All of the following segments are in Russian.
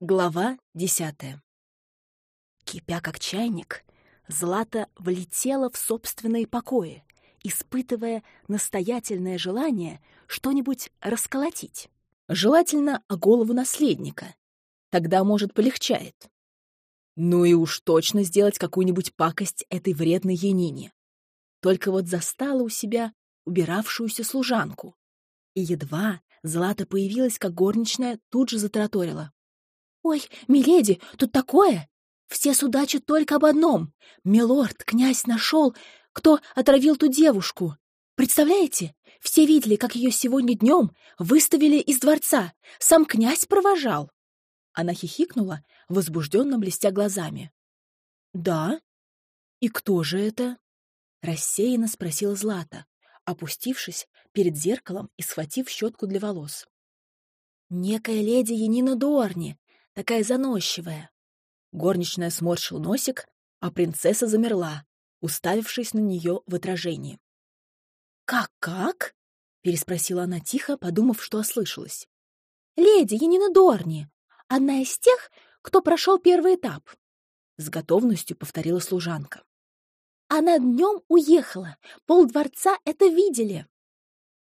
Глава десятая. Кипя как чайник, Злата влетела в собственные покои, испытывая настоятельное желание что-нибудь расколотить. Желательно о голову наследника. Тогда, может, полегчает. Ну и уж точно сделать какую-нибудь пакость этой вредной Янине. Только вот застала у себя убиравшуюся служанку. И едва Злата появилась, как горничная тут же затараторила. «Ой, миледи, тут такое! Все судачат только об одном. Милорд, князь нашел, кто отравил ту девушку. Представляете? Все видели, как ее сегодня днем выставили из дворца. Сам князь провожал. Она хихикнула, возбужденно блестя глазами. «Да? И кто же это?» Рассеянно спросила Злата, опустившись перед зеркалом и схватив щетку для волос. «Некая леди Янина Дуорни, такая заносчивая». Горничная сморщил носик, а принцесса замерла, уставившись на нее в отражении. «Как-как?» — переспросила она тихо, подумав, что ослышалась. «Леди Янина Дорни, одна из тех, кто прошел первый этап», — с готовностью повторила служанка. «Она днем уехала, полдворца это видели».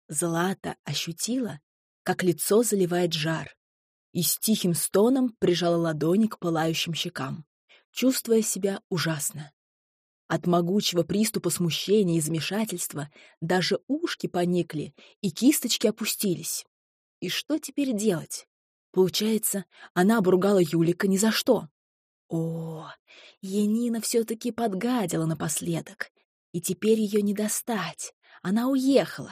Злата ощутила, как лицо заливает жар, и с тихим стоном прижала ладони к пылающим щекам, чувствуя себя ужасно. От могучего приступа смущения и замешательства даже ушки поникли и кисточки опустились. И что теперь делать? Получается, она обругала Юлика ни за что. О, Янина все-таки подгадила напоследок, и теперь ее не достать. Она уехала.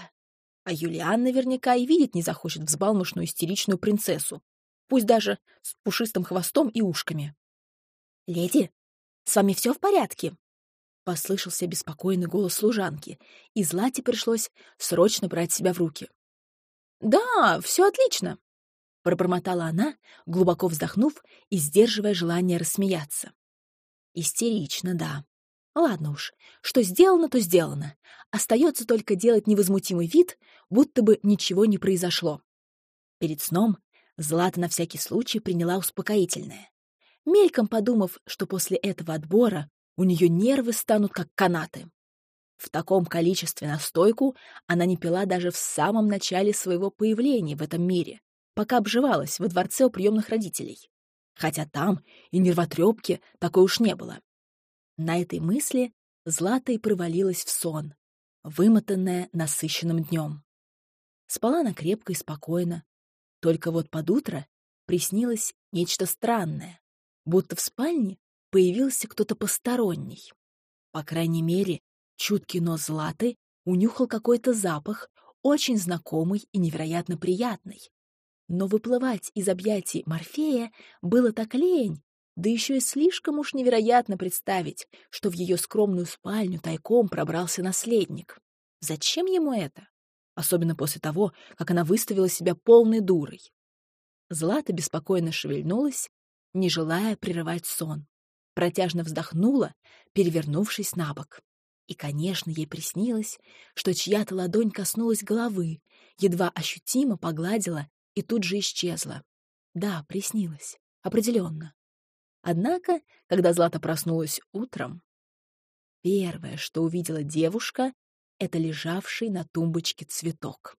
А Юлиан наверняка и видеть не захочет взбалмошную истеричную принцессу, пусть даже с пушистым хвостом и ушками. «Леди, с вами все в порядке?» Послышался беспокойный голос служанки, и Злате пришлось срочно брать себя в руки. «Да, все отлично!» — пробормотала она, глубоко вздохнув и сдерживая желание рассмеяться. «Истерично, да. Ладно уж, что сделано, то сделано. Остается только делать невозмутимый вид, будто бы ничего не произошло». Перед сном Злата на всякий случай приняла успокоительное. Мельком подумав, что после этого отбора у нее нервы станут как канаты. В таком количестве настойку она не пила даже в самом начале своего появления в этом мире, пока обживалась во дворце у приемных родителей. Хотя там и нервотрепки такой уж не было. На этой мысли Злата и провалилась в сон, вымотанная насыщенным днем. Спала она крепко и спокойно. Только вот под утро приснилось нечто странное, будто в спальне появился кто-то посторонний. По крайней мере, чуткий нос Златы унюхал какой-то запах, очень знакомый и невероятно приятный. Но выплывать из объятий Морфея было так лень, да еще и слишком уж невероятно представить, что в ее скромную спальню тайком пробрался наследник. Зачем ему это? Особенно после того, как она выставила себя полной дурой. Злата беспокойно шевельнулась, не желая прерывать сон протяжно вздохнула, перевернувшись на бок. И, конечно, ей приснилось, что чья-то ладонь коснулась головы, едва ощутимо погладила и тут же исчезла. Да, приснилось. Определенно. Однако, когда Злата проснулась утром, первое, что увидела девушка, это лежавший на тумбочке цветок.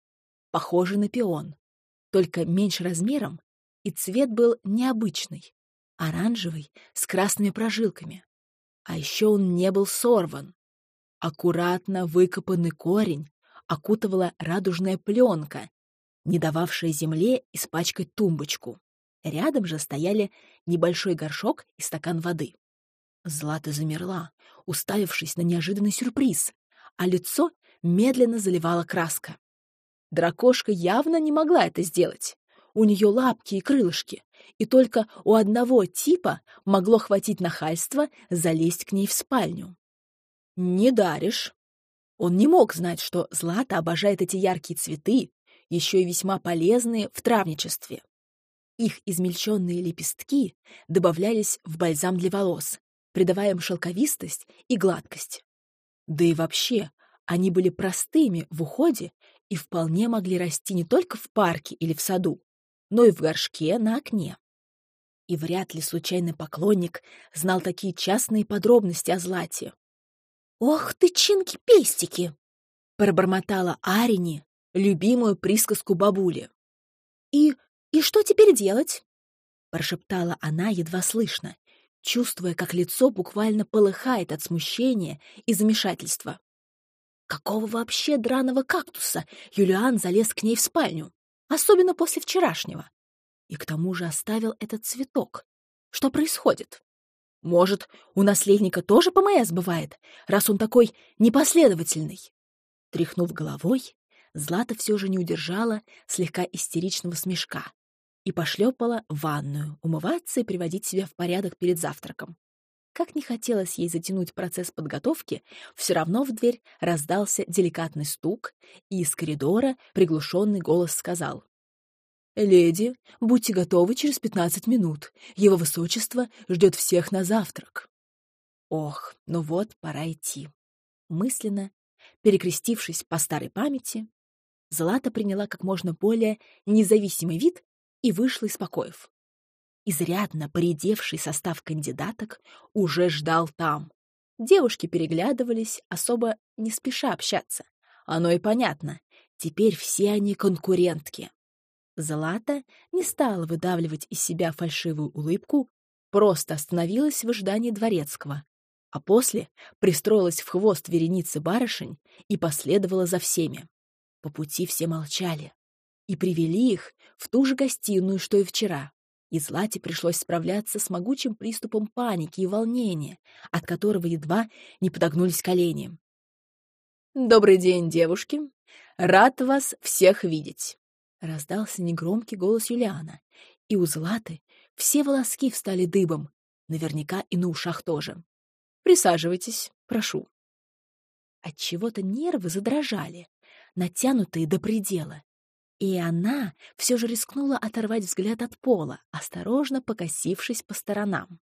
Похожий на пион, только меньше размером, и цвет был необычный, оранжевый, с красными прожилками. А еще он не был сорван. Аккуратно выкопанный корень окутывала радужная пленка, не дававшая земле испачкать тумбочку. Рядом же стояли небольшой горшок и стакан воды. Злата замерла, уставившись на неожиданный сюрприз, а лицо медленно заливала краска. Дракошка явно не могла это сделать. У нее лапки и крылышки, и только у одного типа могло хватить нахальства залезть к ней в спальню. «Не даришь». Он не мог знать, что Злата обожает эти яркие цветы, еще и весьма полезные в травничестве. Их измельченные лепестки добавлялись в бальзам для волос, придавая им шелковистость и гладкость. Да и вообще, они были простыми в уходе и вполне могли расти не только в парке или в саду, но и в горшке на окне. И вряд ли случайный поклонник знал такие частные подробности о Злате. «Ох ты, чинки-пестики!» — пробормотала Арини, любимую присказку бабули. «И... и что теперь делать?» — прошептала она едва слышно, чувствуя, как лицо буквально полыхает от смущения и замешательства. Какого вообще драного кактуса Юлиан залез к ней в спальню, особенно после вчерашнего? И к тому же оставил этот цветок. Что происходит? Может, у наследника тоже ПМС бывает, раз он такой непоследовательный? Тряхнув головой, Злата все же не удержала слегка истеричного смешка и пошлепала в ванную, умываться и приводить себя в порядок перед завтраком. Как не хотелось ей затянуть процесс подготовки, все равно в дверь раздался деликатный стук, и из коридора приглушенный голос сказал. «Леди, будьте готовы через пятнадцать минут. Его высочество ждет всех на завтрак». Ох, ну вот, пора идти. Мысленно, перекрестившись по старой памяти, Злата приняла как можно более независимый вид и вышла из покоев. Изрядно поредевший состав кандидаток уже ждал там. Девушки переглядывались, особо не спеша общаться. Оно и понятно. Теперь все они конкурентки. Злата не стала выдавливать из себя фальшивую улыбку, просто остановилась в ожидании дворецкого, а после пристроилась в хвост вереницы барышень и последовала за всеми. По пути все молчали и привели их в ту же гостиную, что и вчера. И Злате пришлось справляться с могучим приступом паники и волнения, от которого едва не подогнулись колени. «Добрый день, девушки! Рад вас всех видеть!» Раздался негромкий голос Юлиана, и у Златы все волоски встали дыбом, наверняка и на ушах тоже. «Присаживайтесь, прошу». Отчего-то нервы задрожали, натянутые до предела, и она все же рискнула оторвать взгляд от пола, осторожно покосившись по сторонам.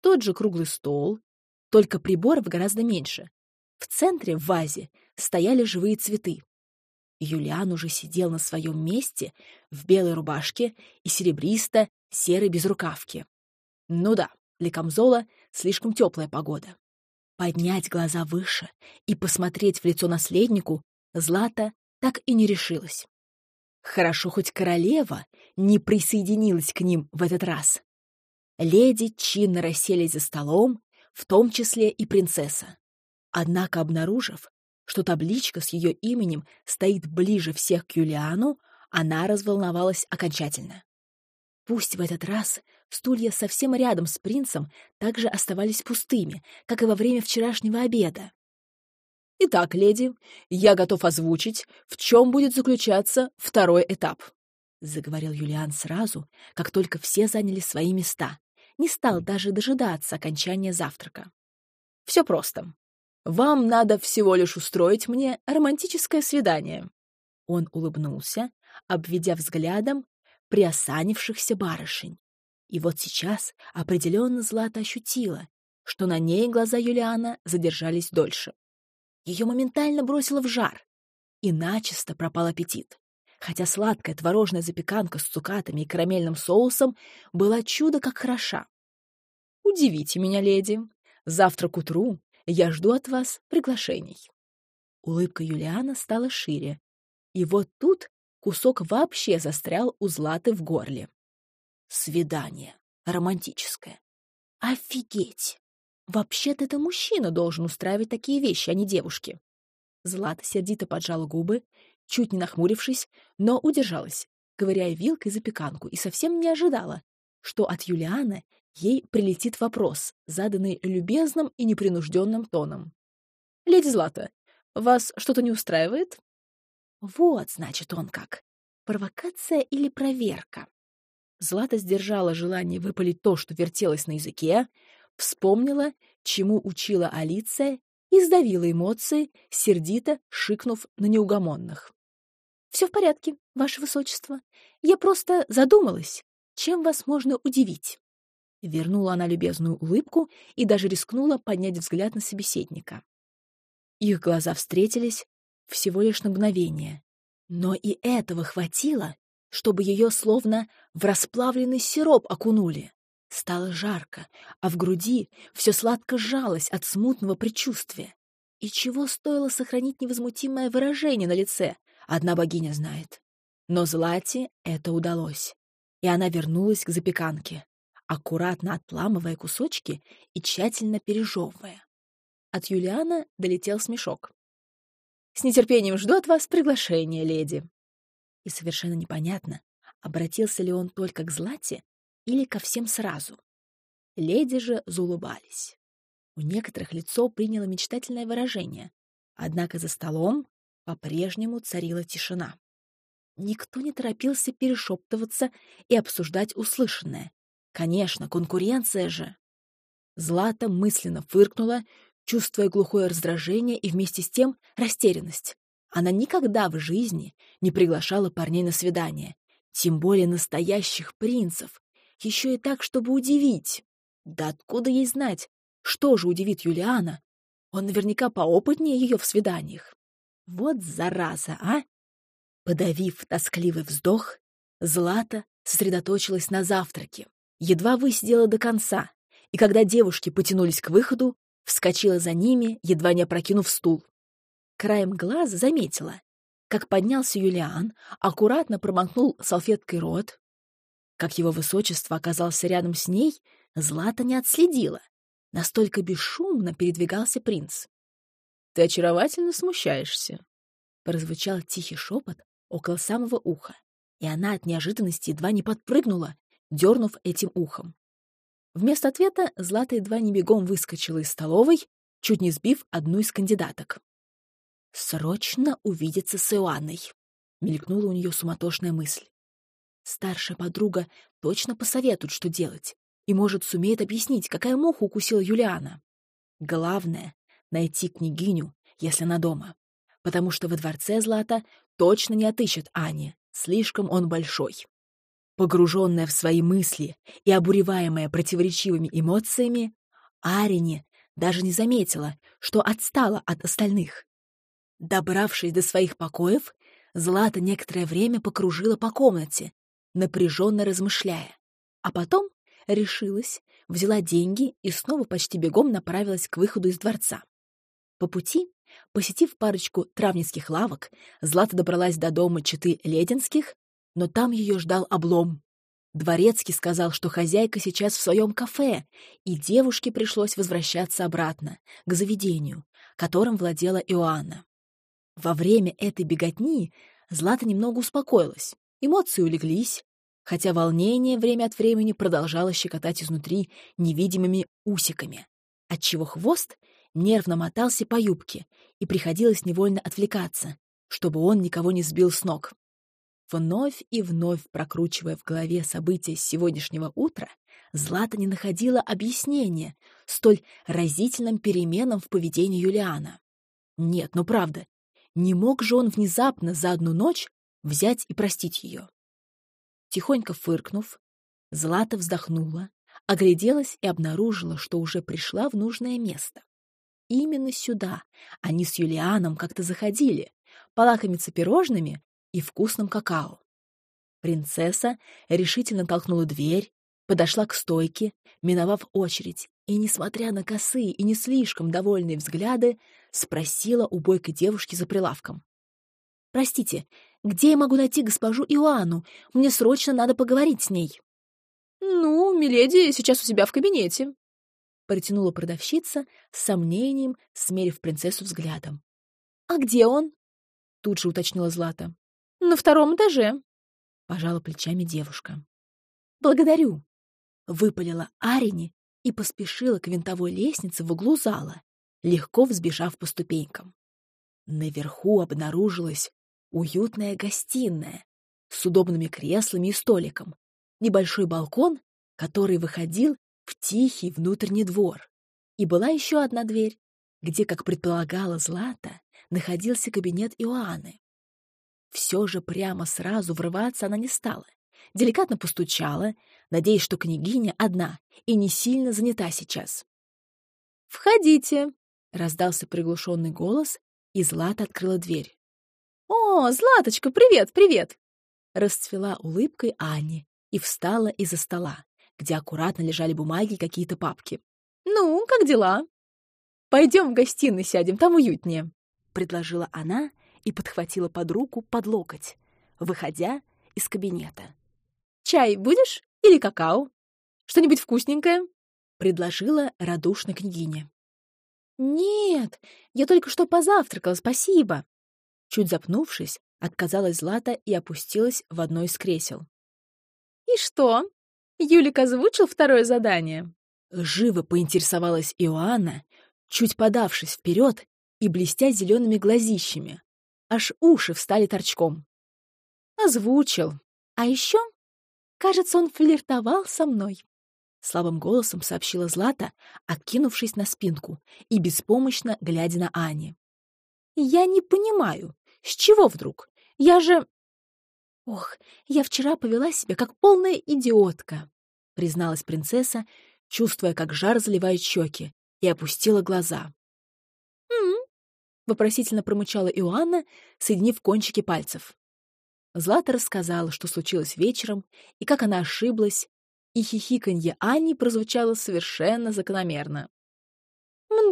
Тот же круглый стол, только приборов гораздо меньше. В центре, в вазе, стояли живые цветы. Юлиан уже сидел на своем месте в белой рубашке и серебристо-серой безрукавке. Ну да, для Камзола слишком теплая погода. Поднять глаза выше и посмотреть в лицо наследнику Злата так и не решилась. Хорошо, хоть королева не присоединилась к ним в этот раз. Леди чинно расселись за столом, в том числе и принцесса. Однако, обнаружив, что табличка с ее именем стоит ближе всех к Юлиану, она разволновалась окончательно. Пусть в этот раз стулья совсем рядом с принцем также оставались пустыми, как и во время вчерашнего обеда. «Итак, леди, я готов озвучить, в чем будет заключаться второй этап», — заговорил Юлиан сразу, как только все заняли свои места. Не стал даже дожидаться окончания завтрака. «Все просто. Вам надо всего лишь устроить мне романтическое свидание». Он улыбнулся, обведя взглядом приосанившихся барышень. И вот сейчас определенно Злата ощутила, что на ней глаза Юлиана задержались дольше. Ее моментально бросило в жар, и начисто пропал аппетит. Хотя сладкая творожная запеканка с цукатами и карамельным соусом была чудо как хороша. «Удивите меня, леди. Завтра к утру я жду от вас приглашений». Улыбка Юлиана стала шире. И вот тут кусок вообще застрял у Златы в горле. Свидание. Романтическое. Офигеть! Вообще-то это мужчина должен устраивать такие вещи, а не девушки. Злата сердито поджала губы, чуть не нахмурившись, но удержалась, ковыряя вилкой запеканку, и совсем не ожидала, что от Юлиана ей прилетит вопрос, заданный любезным и непринужденным тоном. «Леди Злата, вас что-то не устраивает?» Вот, значит, он как. Провокация или проверка? Злата сдержала желание выпалить то, что вертелось на языке, вспомнила, чему учила Алиция, и сдавила эмоции, сердито шикнув на неугомонных. «Все в порядке, ваше высочество. Я просто задумалась, чем вас можно удивить?» Вернула она любезную улыбку и даже рискнула поднять взгляд на собеседника. Их глаза встретились всего лишь на мгновение. Но и этого хватило, чтобы ее словно в расплавленный сироп окунули. Стало жарко, а в груди все сладко сжалось от смутного предчувствия. И чего стоило сохранить невозмутимое выражение на лице, одна богиня знает. Но Злате это удалось, и она вернулась к запеканке, аккуратно отламывая кусочки и тщательно пережевывая. От Юлиана долетел смешок. «С нетерпением жду от вас приглашения, леди». И совершенно непонятно, обратился ли он только к Злате или ко всем сразу. Леди же заулыбались. У некоторых лицо приняло мечтательное выражение, однако за столом по-прежнему царила тишина. Никто не торопился перешептываться и обсуждать услышанное. Конечно, конкуренция же. Злата мысленно фыркнула, чувствуя глухое раздражение и вместе с тем растерянность. Она никогда в жизни не приглашала парней на свидание, тем более настоящих принцев, еще и так, чтобы удивить. Да откуда ей знать, что же удивит Юлиана? Он наверняка поопытнее ее в свиданиях. Вот зараза, а! Подавив тоскливый вздох, Злата сосредоточилась на завтраке, едва высидела до конца, и когда девушки потянулись к выходу, вскочила за ними, едва не опрокинув стул. Краем глаза заметила, как поднялся Юлиан, аккуратно промокнул салфеткой рот. Как его высочество оказался рядом с ней, Злата не отследила. Настолько бесшумно передвигался принц. «Ты очаровательно смущаешься», — прозвучал тихий шепот около самого уха, и она от неожиданности едва не подпрыгнула, дернув этим ухом. Вместо ответа Злата едва не бегом выскочила из столовой, чуть не сбив одну из кандидаток. «Срочно увидеться с Иоанной!» — мелькнула у нее суматошная мысль. Старшая подруга точно посоветует, что делать, и, может, сумеет объяснить, какая муха укусила Юлиана. Главное — найти княгиню, если она дома, потому что во дворце Злата точно не отыщет Ани, слишком он большой. Погруженная в свои мысли и обуреваемая противоречивыми эмоциями, Арине даже не заметила, что отстала от остальных. Добравшись до своих покоев, Злата некоторое время покружила по комнате, напряженно размышляя. А потом решилась, взяла деньги и снова почти бегом направилась к выходу из дворца. По пути, посетив парочку травницких лавок, Злата добралась до дома читы Лединских но там ее ждал облом. Дворецкий сказал, что хозяйка сейчас в своем кафе, и девушке пришлось возвращаться обратно, к заведению, которым владела Иоанна. Во время этой беготни Злата немного успокоилась, эмоции улеглись, хотя волнение время от времени продолжало щекотать изнутри невидимыми усиками, отчего хвост нервно мотался по юбке, и приходилось невольно отвлекаться, чтобы он никого не сбил с ног. Вновь и вновь прокручивая в голове события сегодняшнего утра, Злата не находила объяснения столь разительным переменам в поведении Юлиана. Нет, ну правда, не мог же он внезапно за одну ночь взять и простить ее. Тихонько фыркнув, Злата вздохнула, огляделась и обнаружила, что уже пришла в нужное место. Именно сюда они с Юлианом как-то заходили, полакомиться пирожными и вкусным какао. Принцесса решительно толкнула дверь, подошла к стойке, миновав очередь, и, несмотря на косые и не слишком довольные взгляды, спросила у бойкой девушки за прилавком. «Простите, где я могу найти госпожу Иоанну? Мне срочно надо поговорить с ней». «Ну, миледи сейчас у себя в кабинете», — протянула продавщица с сомнением, смерив принцессу взглядом. «А где он?» — тут же уточнила Злата. На втором этаже. Пожала плечами девушка. Благодарю. Выпалила Арине и поспешила к винтовой лестнице в углу зала, легко взбежав по ступенькам. Наверху обнаружилась уютная гостиная с удобными креслами и столиком, небольшой балкон, который выходил в тихий внутренний двор. И была еще одна дверь, где, как предполагала Злата, находился кабинет Иоанны. Все же прямо сразу врываться она не стала. Деликатно постучала, надеясь, что княгиня одна и не сильно занята сейчас. «Входите!» — раздался приглушенный голос, и Злата открыла дверь. «О, Златочка, привет, привет!» Расцвела улыбкой Ани и встала из-за стола, где аккуратно лежали бумаги и какие-то папки. «Ну, как дела?» «Пойдем в гостиную сядем, там уютнее», — предложила она и подхватила под руку под локоть, выходя из кабинета. «Чай будешь или какао? Что-нибудь вкусненькое?» — предложила радушно княгиня. «Нет, я только что позавтракала, спасибо!» Чуть запнувшись, отказалась Злата и опустилась в одно из кресел. «И что? Юлик озвучил второе задание?» Живо поинтересовалась Иоанна, чуть подавшись вперед и блестя зелеными глазищами. Аж уши встали торчком. «Озвучил. А еще, кажется, он флиртовал со мной». Слабым голосом сообщила Злата, откинувшись на спинку и беспомощно глядя на Ани. «Я не понимаю, с чего вдруг? Я же...» «Ох, я вчера повела себя как полная идиотка», призналась принцесса, чувствуя, как жар заливает щеки, и опустила глаза. «М-м», вопросительно промычала Иоанна, соединив кончики пальцев. Злата рассказала, что случилось вечером, и как она ошиблась, и хихиканье Ани прозвучало совершенно закономерно.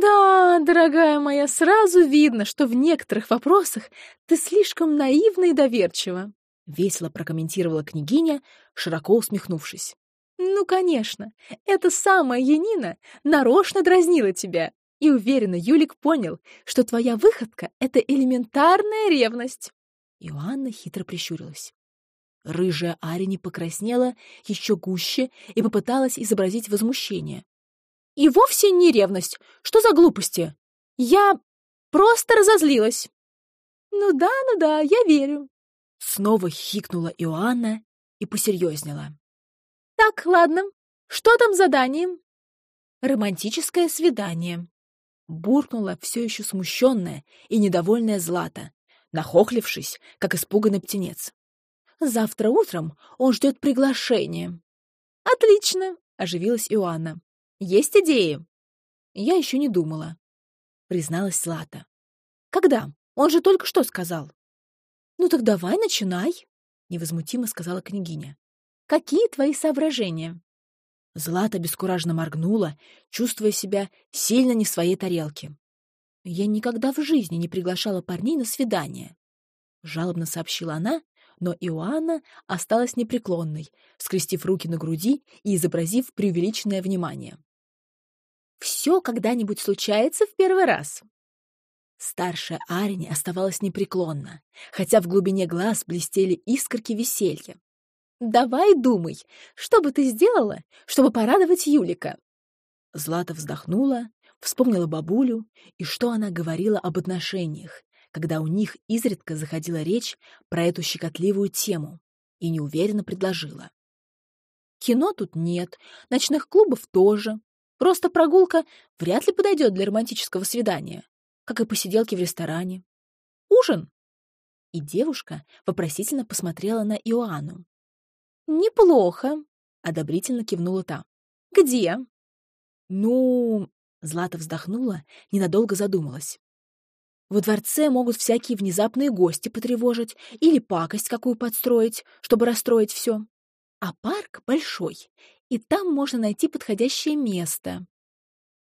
«Да, дорогая моя, сразу видно, что в некоторых вопросах ты слишком наивна и доверчива», — весело прокомментировала княгиня, широко усмехнувшись. «Ну, конечно, эта самая Янина нарочно дразнила тебя, и уверена, Юлик понял, что твоя выходка — это элементарная ревность». Иоанна хитро прищурилась. Рыжая Арини покраснела еще гуще и попыталась изобразить возмущение. «И вовсе не ревность. Что за глупости? Я просто разозлилась». «Ну да, ну да, я верю». Снова хикнула Иоанна и посерьезнела. «Так, ладно. Что там с заданием?» «Романтическое свидание», — буркнула все еще смущенная и недовольная Злата, нахохлившись, как испуганный птенец. Завтра утром он ждет приглашения. Отлично, оживилась Иоанна. Есть идеи? Я еще не думала, призналась Злата. Когда? Он же только что сказал. Ну так давай начинай, невозмутимо сказала княгиня. Какие твои соображения? Злата бескуражно моргнула, чувствуя себя сильно не в своей тарелке. «Я никогда в жизни не приглашала парней на свидание», — жалобно сообщила она, но Иоанна осталась непреклонной, скрестив руки на груди и изобразив преувеличенное внимание. «Все когда-нибудь случается в первый раз». Старшая Арине оставалась непреклонна, хотя в глубине глаз блестели искорки веселья. «Давай думай, что бы ты сделала, чтобы порадовать Юлика?» Злата вздохнула, вспомнила бабулю и что она говорила об отношениях, когда у них изредка заходила речь про эту щекотливую тему, и неуверенно предложила. «Кино тут нет, ночных клубов тоже. Просто прогулка вряд ли подойдет для романтического свидания, как и посиделки в ресторане. Ужин?» И девушка вопросительно посмотрела на Иоанну. «Неплохо», — одобрительно кивнула та. «Где?» «Ну...» — Злата вздохнула, ненадолго задумалась. Во дворце могут всякие внезапные гости потревожить или пакость какую подстроить, чтобы расстроить все. А парк большой, и там можно найти подходящее место.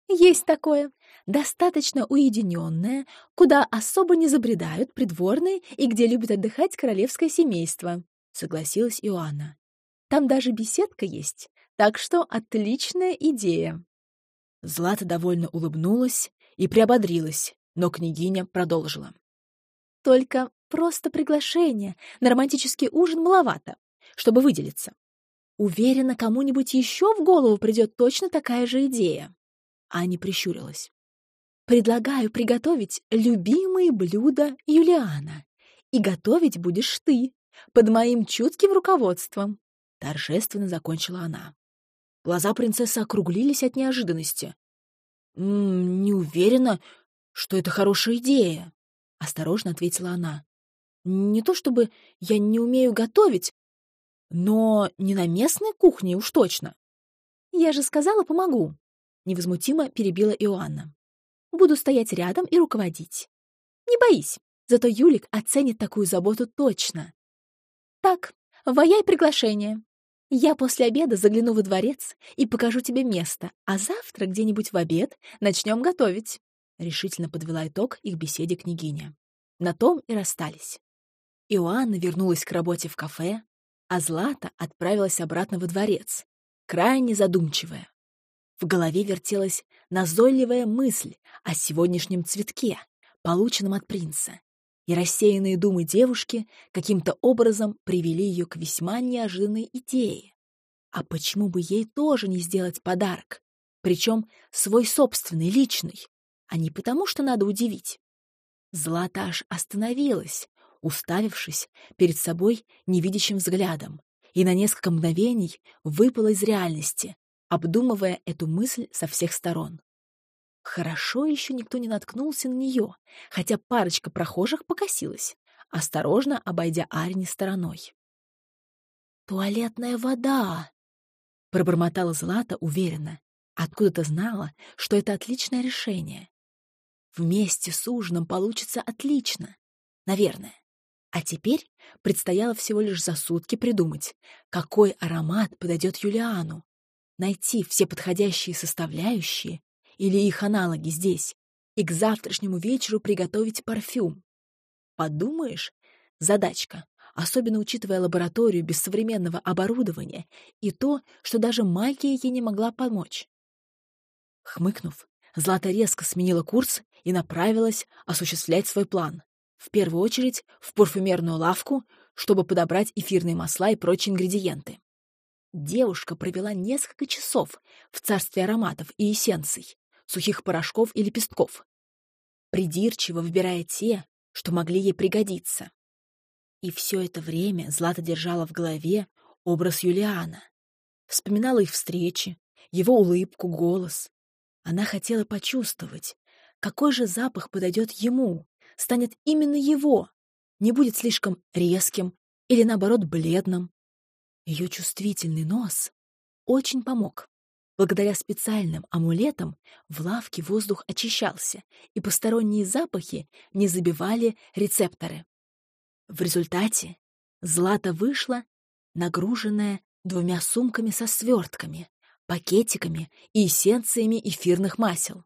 Есть такое, достаточно уединенное, куда особо не забредают придворные и где любит отдыхать королевское семейство, согласилась Иоанна. Там даже беседка есть, так что отличная идея. Злата довольно улыбнулась и приободрилась, но княгиня продолжила. «Только просто приглашение на романтический ужин маловато, чтобы выделиться. Уверена, кому-нибудь еще в голову придет точно такая же идея». Аня прищурилась. «Предлагаю приготовить любимые блюда Юлиана. И готовить будешь ты, под моим чутким руководством», — торжественно закончила она. Глаза принцессы округлились от неожиданности. «М -м, «Не уверена, что это хорошая идея», — осторожно ответила она. «Не то чтобы я не умею готовить, но не на местной кухне уж точно». «Я же сказала, помогу», — невозмутимо перебила Иоанна. «Буду стоять рядом и руководить. Не боись, зато Юлик оценит такую заботу точно. Так, ваяй приглашение. Я после обеда загляну во дворец и покажу тебе место, а завтра где-нибудь в обед начнем готовить. Решительно подвела итог их беседе княгиня. На том и расстались. Иоанна вернулась к работе в кафе, а Злата отправилась обратно во дворец, крайне задумчивая. В голове вертелась назойливая мысль о сегодняшнем цветке, полученном от принца, и рассеянные думы девушки каким-то образом привели ее к весьма неожиданной идее. А почему бы ей тоже не сделать подарок? Причем свой собственный, личный, а не потому, что надо удивить. Злата аж остановилась, уставившись перед собой невидящим взглядом, и на несколько мгновений выпала из реальности, обдумывая эту мысль со всех сторон. Хорошо еще никто не наткнулся на нее, хотя парочка прохожих покосилась, осторожно обойдя Арни стороной. «Туалетная вода!» — пробормотала Злата уверенно. Откуда-то знала, что это отличное решение. Вместе с ужином получится отлично. Наверное. А теперь предстояло всего лишь за сутки придумать, какой аромат подойдет Юлиану, найти все подходящие составляющие или их аналоги здесь, и к завтрашнему вечеру приготовить парфюм. Подумаешь, задачка, особенно учитывая лабораторию без современного оборудования и то, что даже магия ей не могла помочь. Хмыкнув, Злата резко сменила курс и направилась осуществлять свой план. В первую очередь в парфюмерную лавку, чтобы подобрать эфирные масла и прочие ингредиенты. Девушка провела несколько часов в царстве ароматов и эссенций, сухих порошков и лепестков, придирчиво выбирая те, что могли ей пригодиться. И все это время Злата держала в голове образ Юлиана. Вспоминала их встречи, его улыбку, голос. Она хотела почувствовать, какой же запах подойдет ему, станет именно его, не будет слишком резким или, наоборот, бледным. Ее чувствительный нос очень помог. Благодаря специальным амулетам в лавке воздух очищался, и посторонние запахи не забивали рецепторы. В результате Злата вышла, нагруженная двумя сумками со свертками, пакетиками и эссенциями эфирных масел.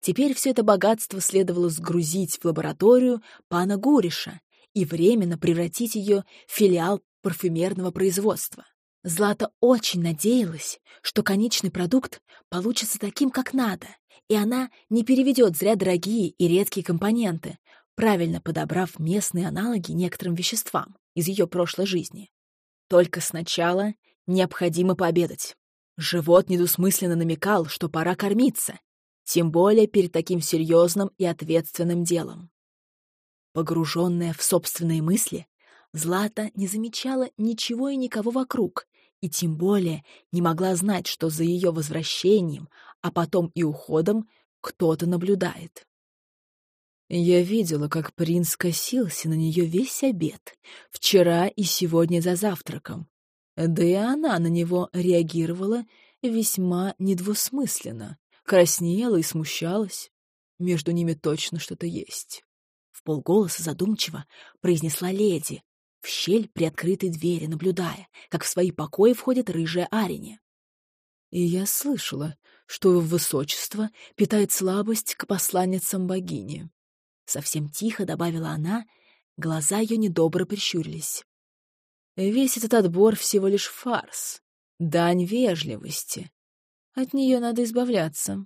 Теперь все это богатство следовало сгрузить в лабораторию пана Гуриша и временно превратить ее в филиал парфюмерного производства. Злата очень надеялась, что конечный продукт получится таким, как надо, и она не переведет зря дорогие и редкие компоненты, правильно подобрав местные аналоги некоторым веществам из ее прошлой жизни. Только сначала необходимо пообедать. Живот недвусмысленно намекал, что пора кормиться, тем более перед таким серьезным и ответственным делом. Погруженная в собственные мысли, Злата не замечала ничего и никого вокруг, и тем более не могла знать, что за ее возвращением, а потом и уходом кто-то наблюдает. Я видела, как принц косился на нее весь обед, вчера и сегодня за завтраком. Да и она на него реагировала весьма недвусмысленно, краснела и смущалась. Между ними точно что-то есть. В полголоса задумчиво произнесла леди, в щель при открытой двери, наблюдая, как в свои покои входит рыжая Арине. И я слышала, что высочество питает слабость к посланницам богини. Совсем тихо добавила она, глаза ее недобро прищурились. Весь этот отбор всего лишь фарс, дань вежливости. От нее надо избавляться.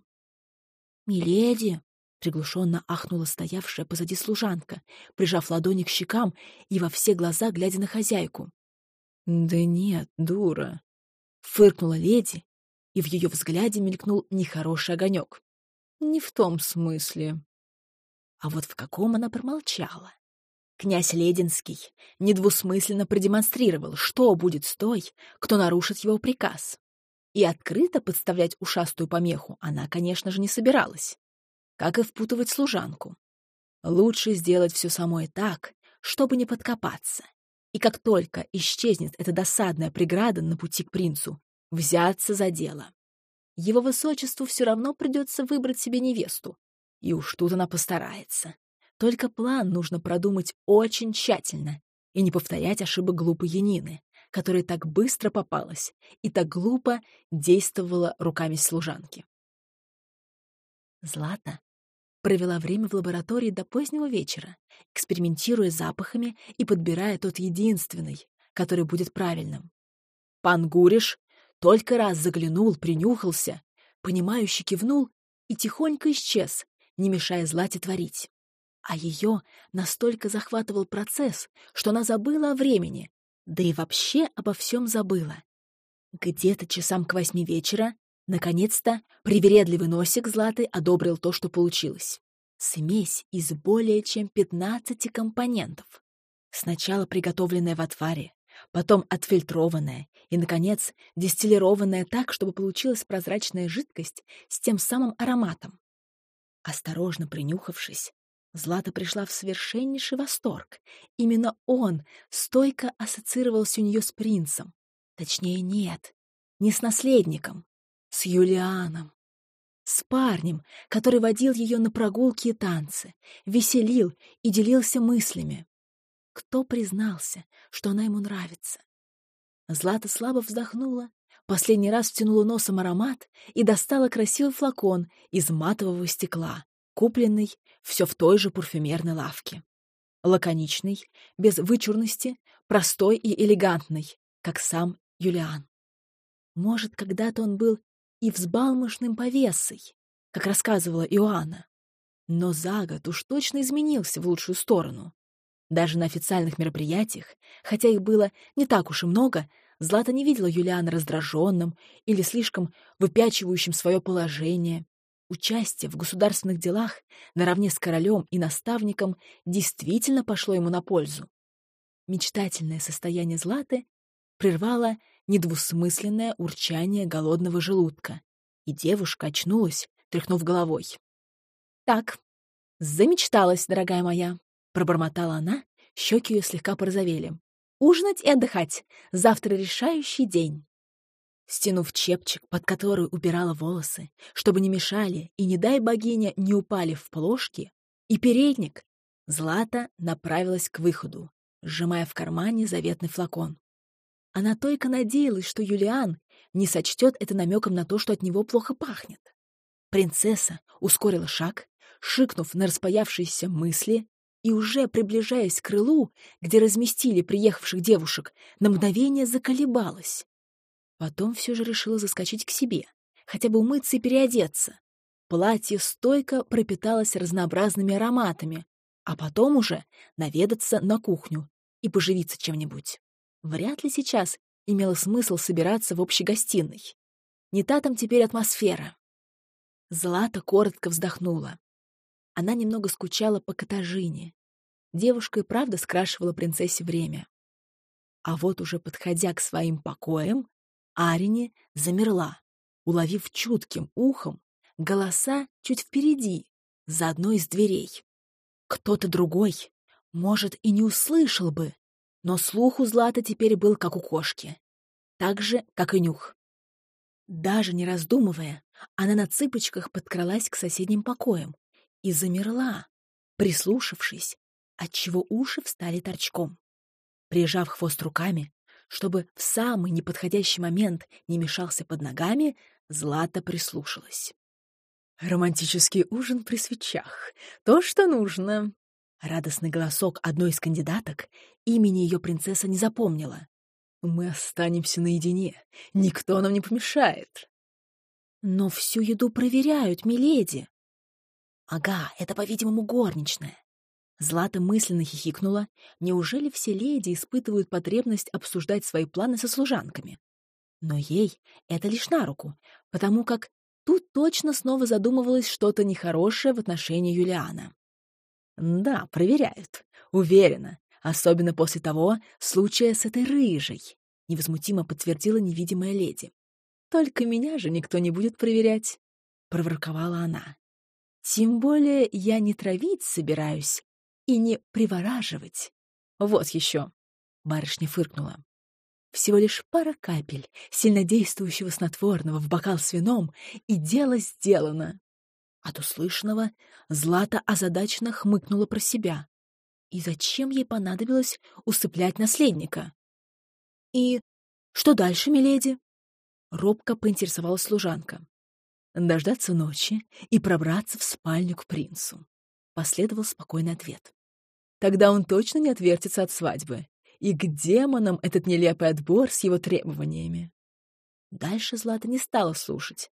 «Миледи!» Приглушенно ахнула стоявшая позади служанка, прижав ладони к щекам и во все глаза глядя на хозяйку. «Да нет, дура!» — фыркнула леди, и в ее взгляде мелькнул нехороший огонек. «Не в том смысле». А вот в каком она промолчала. Князь Лединский недвусмысленно продемонстрировал, что будет с той, кто нарушит его приказ. И открыто подставлять ушастую помеху она, конечно же, не собиралась как и впутывать служанку. Лучше сделать все самой так, чтобы не подкопаться. И как только исчезнет эта досадная преграда на пути к принцу, взяться за дело. Его высочеству все равно придется выбрать себе невесту. И уж тут она постарается. Только план нужно продумать очень тщательно и не повторять ошибок глупой Янины, которая так быстро попалась и так глупо действовала руками служанки. Злата провела время в лаборатории до позднего вечера, экспериментируя запахами и подбирая тот единственный, который будет правильным. Пан Гуриш только раз заглянул, принюхался, понимающе кивнул и тихонько исчез, не мешая Злате творить. А ее настолько захватывал процесс, что она забыла о времени, да и вообще обо всем забыла. Где-то часам к восьми вечера, наконец-то, привередливый носик Златы одобрил то, что получилось. Смесь из более чем пятнадцати компонентов. Сначала приготовленная в отваре, потом отфильтрованная и, наконец, дистиллированная так, чтобы получилась прозрачная жидкость с тем самым ароматом. Осторожно принюхавшись, Злата пришла в совершеннейший восторг. Именно он стойко ассоциировался у нее с принцем. Точнее, нет, не с наследником, с Юлианом. С парнем, который водил ее на прогулки и танцы, веселил и делился мыслями. Кто признался, что она ему нравится? Злата слабо вздохнула, последний раз втянула носом аромат и достала красивый флакон из матового стекла, купленный все в той же парфюмерной лавке. Лаконичный, без вычурности, простой и элегантный, как сам Юлиан. Может, когда-то он был и взбалмошным повесой, как рассказывала Иоанна. Но за год уж точно изменился в лучшую сторону. Даже на официальных мероприятиях, хотя их было не так уж и много, Злата не видела Юлиана раздраженным или слишком выпячивающим свое положение. Участие в государственных делах наравне с королем и наставником действительно пошло ему на пользу. Мечтательное состояние Златы прервало недвусмысленное урчание голодного желудка, и девушка очнулась, тряхнув головой. «Так, замечталась, дорогая моя», — пробормотала она, щеки ее слегка порозовели. «Ужинать и отдыхать. Завтра решающий день». Стянув чепчик, под который убирала волосы, чтобы не мешали и, не дай богиня, не упали в плошки, и передник, Злата направилась к выходу, сжимая в кармане заветный флакон. Она только надеялась, что Юлиан не сочтет это намеком на то, что от него плохо пахнет. Принцесса ускорила шаг, шикнув на распаявшиеся мысли, и уже приближаясь к крылу, где разместили приехавших девушек, на мгновение заколебалась. Потом все же решила заскочить к себе, хотя бы умыться и переодеться. Платье стойко пропиталось разнообразными ароматами, а потом уже наведаться на кухню и поживиться чем-нибудь. Вряд ли сейчас имело смысл собираться в общей гостиной. Не та там теперь атмосфера. Злата коротко вздохнула. Она немного скучала по Катажине. Девушка и правда скрашивала принцессе время. А вот уже подходя к своим покоям, Арине замерла, уловив чутким ухом голоса чуть впереди, за одной из дверей. Кто-то другой, может, и не услышал бы, но слух у Злата теперь был как у кошки, так же, как и нюх. Даже не раздумывая, она на цыпочках подкралась к соседним покоям и замерла, прислушавшись, отчего уши встали торчком. Прижав хвост руками, чтобы в самый неподходящий момент не мешался под ногами, Злата прислушалась. «Романтический ужин при свечах. То, что нужно!» Радостный голосок одной из кандидаток имени ее принцесса не запомнила. «Мы останемся наедине. Никто нам не помешает». «Но всю еду проверяют, миледи». «Ага, это, по-видимому, горничная. Злата мысленно хихикнула. Неужели все леди испытывают потребность обсуждать свои планы со служанками? Но ей это лишь на руку, потому как тут точно снова задумывалось что-то нехорошее в отношении Юлиана. «Да, проверяют. Уверена. Особенно после того случая с этой рыжей», — невозмутимо подтвердила невидимая леди. «Только меня же никто не будет проверять», — проворковала она. «Тем более я не травить собираюсь, и не привораживать. Вот еще. Барышня фыркнула. Всего лишь пара капель сильнодействующего снотворного в бокал с вином, и дело сделано. От услышанного Злата озадаченно хмыкнула про себя. И зачем ей понадобилось усыплять наследника? «И что дальше, миледи?» Робко поинтересовалась служанка. «Дождаться ночи и пробраться в спальню к принцу», — последовал спокойный ответ. «Тогда он точно не отвертится от свадьбы. И к демонам этот нелепый отбор с его требованиями». Дальше Злата не стала слушать,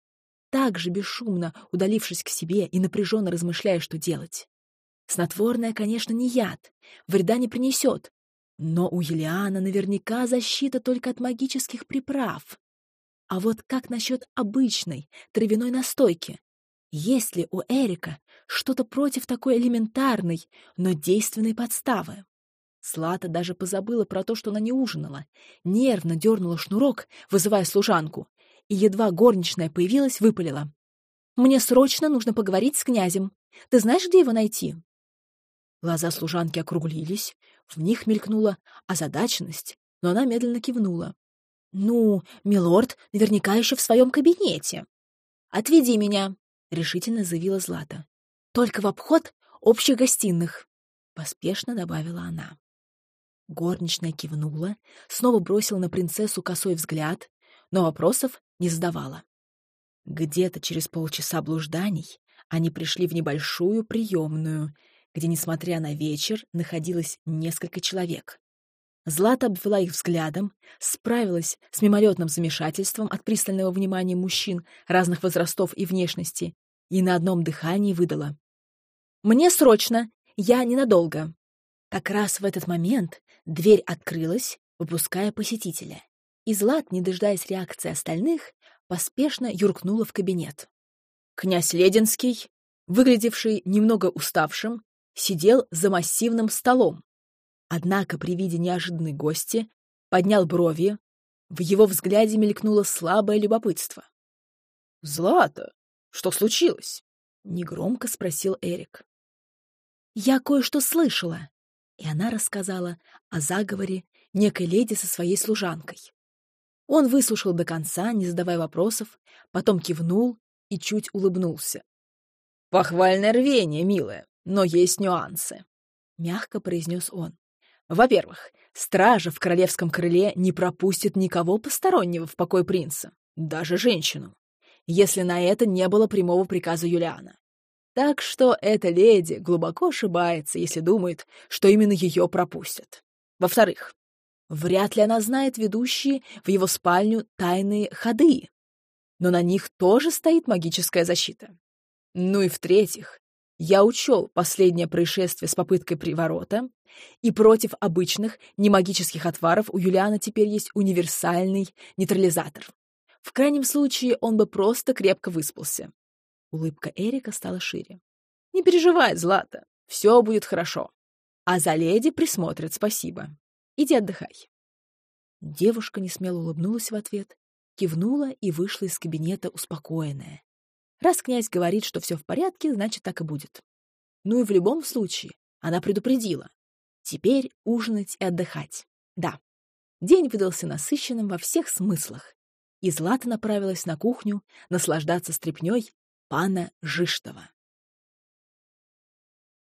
так же бесшумно удалившись к себе и напряженно размышляя, что делать. Снотворное, конечно, не яд, вреда не принесет, но у Елиана наверняка защита только от магических приправ. А вот как насчет обычной травяной настойки? Есть ли у Эрика что-то против такой элементарной, но действенной подставы? Слата даже позабыла про то, что она не ужинала, нервно дернула шнурок, вызывая служанку, и едва горничная появилась, выпалила. «Мне срочно нужно поговорить с князем. Ты знаешь, где его найти?» Глаза служанки округлились, в них мелькнула озадаченность, но она медленно кивнула. «Ну, милорд наверняка еще в своем кабинете». «Отведи меня», — решительно заявила Злата. «Только в обход общих гостиных», — поспешно добавила она. Горничная кивнула, снова бросила на принцессу косой взгляд, но вопросов не задавала. Где-то через полчаса блужданий они пришли в небольшую приемную, где, несмотря на вечер, находилось несколько человек. Злата обвела их взглядом, справилась с мимолетным замешательством от пристального внимания мужчин разных возрастов и внешности и на одном дыхании выдала. «Мне срочно! Я ненадолго!» Как раз в этот момент дверь открылась, выпуская посетителя. И Злат, не дожидаясь реакции остальных, поспешно юркнула в кабинет. Князь Лединский, выглядевший немного уставшим, сидел за массивным столом. Однако при виде неожиданной гости поднял брови, в его взгляде мелькнуло слабое любопытство. «Злата, что случилось?» — негромко спросил Эрик. «Я кое-что слышала», и она рассказала о заговоре некой леди со своей служанкой. Он выслушал до конца, не задавая вопросов, потом кивнул и чуть улыбнулся. «Похвальное рвение, милая но есть нюансы», — мягко произнес он. «Во-первых, стража в королевском крыле не пропустит никого постороннего в покой принца, даже женщину, если на это не было прямого приказа Юлиана. Так что эта леди глубоко ошибается, если думает, что именно ее пропустят. Во-вторых, вряд ли она знает ведущие в его спальню тайные ходы, но на них тоже стоит магическая защита. Ну и в-третьих, я учел последнее происшествие с попыткой приворота, и против обычных немагических отваров у Юлиана теперь есть универсальный нейтрализатор. В крайнем случае он бы просто крепко выспался. Улыбка Эрика стала шире. «Не переживай, Злата, все будет хорошо. А за леди присмотрят, спасибо. Иди отдыхай». Девушка несмело улыбнулась в ответ, кивнула и вышла из кабинета успокоенная. Раз князь говорит, что все в порядке, значит, так и будет. Ну и в любом случае, она предупредила. Теперь ужинать и отдыхать. Да, день выдался насыщенным во всех смыслах. И Злата направилась на кухню наслаждаться стряпнёй пана Жиштова.